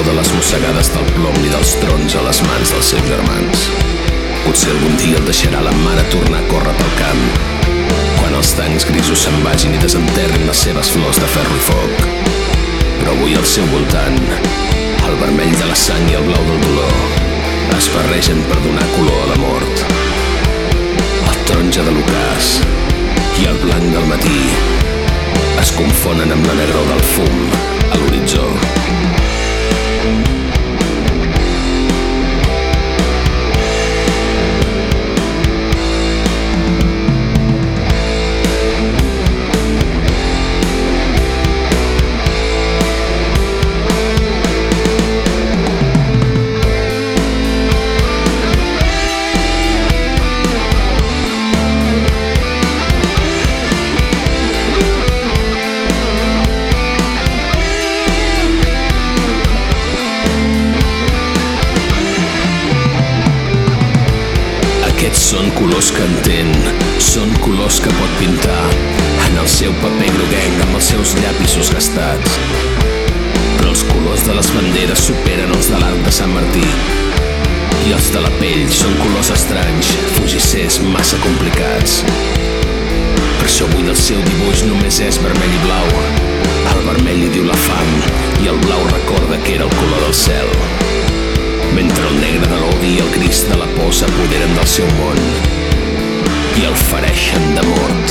por de les mossegades del plom ni dels trons a les mans dels seus germans. Potser algun dia el deixarà la mare tornar a córrer pel camp, quan els tancs grisos se'n vagin i desenterrin les seves flors de ferro i foc. Però avui al seu voltant, el vermell de la sang i el blau del dolor es barregen per donar color a la mort. El taronja de l'ocàs i el blanc del matí es confonen amb la negró del fum són colors que entén, són colors que pot pintar en el seu paper groguenc amb els seus llapisos gastats. Però els colors de les banderes superen els de l'arc de Sant Martí i els de la pell són colors estranys, fugissers massa complicats. Per això avui del seu dibuix només és vermell i blau. El vermell li diu la fam i el blau recorda que era el color del cel mentre el negre de l'odi i el gris de la por s'apoderen del seu món i el fareixen de mort.